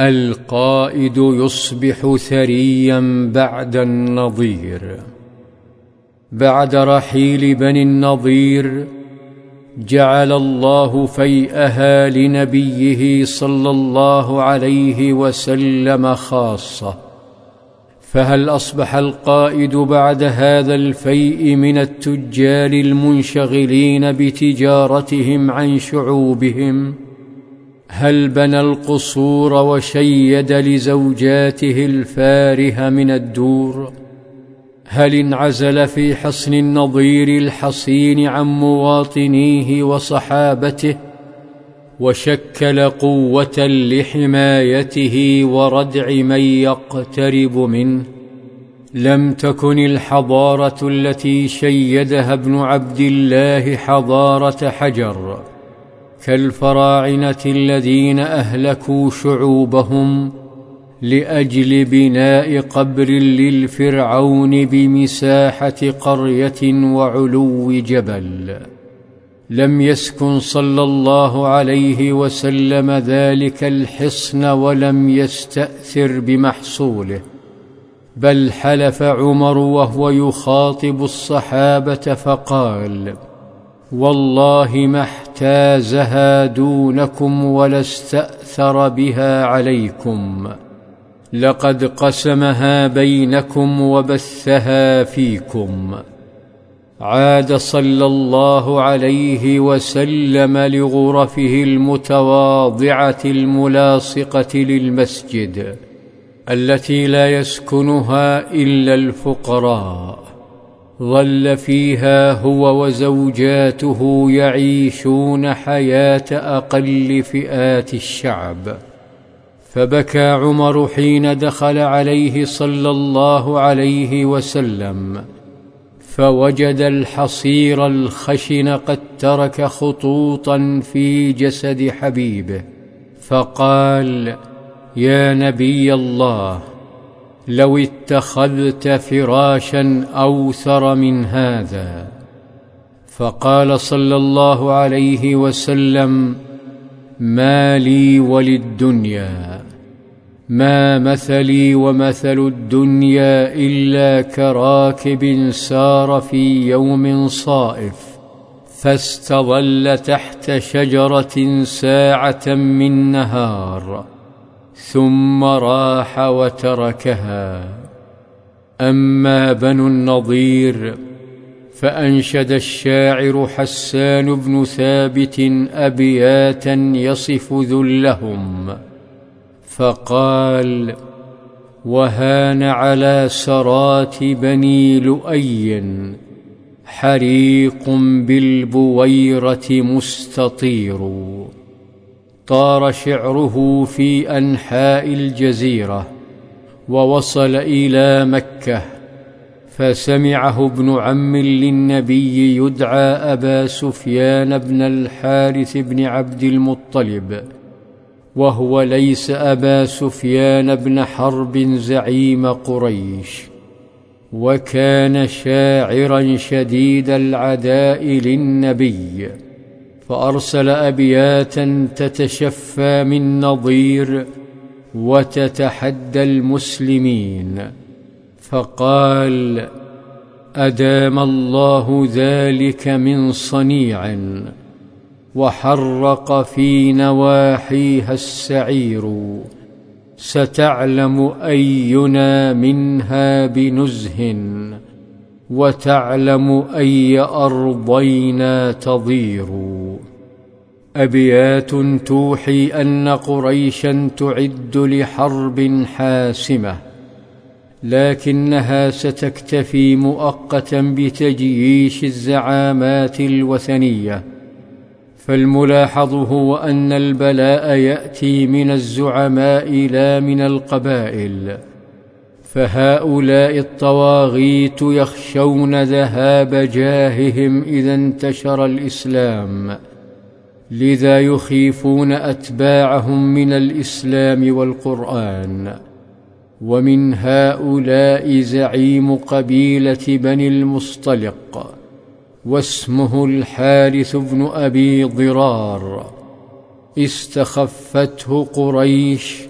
القائد يصبح ثريا بعد النظير. بعد رحيل بني النظير جعل الله فيئها لنبيه صلى الله عليه وسلم خاصة. فهل أصبح القائد بعد هذا الفيء من التجار المنشغلين بتجارتهم عن شعوبهم؟ هل بنى القصور وشيد لزوجاته الفارهه من الدور؟ هل انعزل في حصن النظير الحصين عن مواطنيه وصحابته وشكل قوة لحمايته وردع من يقترب منه؟ لم تكن الحضارة التي شيدها ابن عبد الله حضارة حجر. كالفراعنة الذين أهلكوا شعوبهم لأجل بناء قبر للفرعون بمساحة قرية وعلو جبل. لم يسكن صلى الله عليه وسلم ذلك الحصن ولم يستأثر بمحصوله بل حلف عمر وهو يخاطب الصحابة فقال والله ما احتازها دونكم ولا استاثر بها عليكم. لقد قسمها بينكم وبثها فيكم. عاد صلى الله عليه وسلم لغرفه المتواضعة الملاصقة للمسجد التي لا يسكنها إلا الفقراء. ظل فيها هو وزوجاته يعيشون حياة أقل فئات الشعب. فبكى عمر حين دخل عليه صلى الله عليه وسلم فوجد الحصير الخشن قد ترك خطوطا في جسد حبيبه فقال يا نبي الله لو اتخذت فراشا أوثر من هذا. فقال صلى الله عليه وسلم ما لي وللدنيا ما مثلي ومثل الدنيا إلا كراكب سار في يوم صائف فاستظل تحت شجرة ساعة من نهار. ثم راح وتركها. أما بنو النضير فأنشد الشاعر حسان بن ثابت ابياتا يصف ذلهم فقال وهان على سرات بني لؤي حريق بالبويرة مستطير. طار شعره في أنحاء الجزيرة ووصل إلى مكة فسمعه ابن عم للنبي يدعى أبا سفيان بن الحارث بن عبد المطلب وهو ليس أبا سفيان بن حرب زعيم قريش وكان شاعرا شديد العداء للنبي. فأرسل أبياتا تتشفى من نظير وتتحدى المسلمين. فقال أدام الله ذلك من صنيع وحرق في نواحيها السعير ستعلم أينا منها بنزه. وتعلم أي ارضينا تضير. أبيات توحي أن قريشا تعد لحرب حاسمة لكنها ستكتفي مؤقتا بتجييش الزعامات الوثنية. فالملاحظ هو أن البلاء يأتي من الزعماء لا من القبائل. فهؤلاء الطواغيت يخشون ذهاب جاههم إذا انتشر الإسلام. لذا يخيفون أتباعهم من الإسلام والقرآن. ومن هؤلاء زعيم قبيلة بني المصطلق واسمه الحارث بن أبي ضرار. استخفته قريش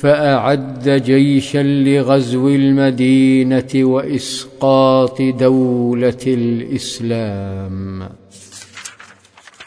فأعد جيشا لغزو المدينة وإسقاط دولة الإسلام.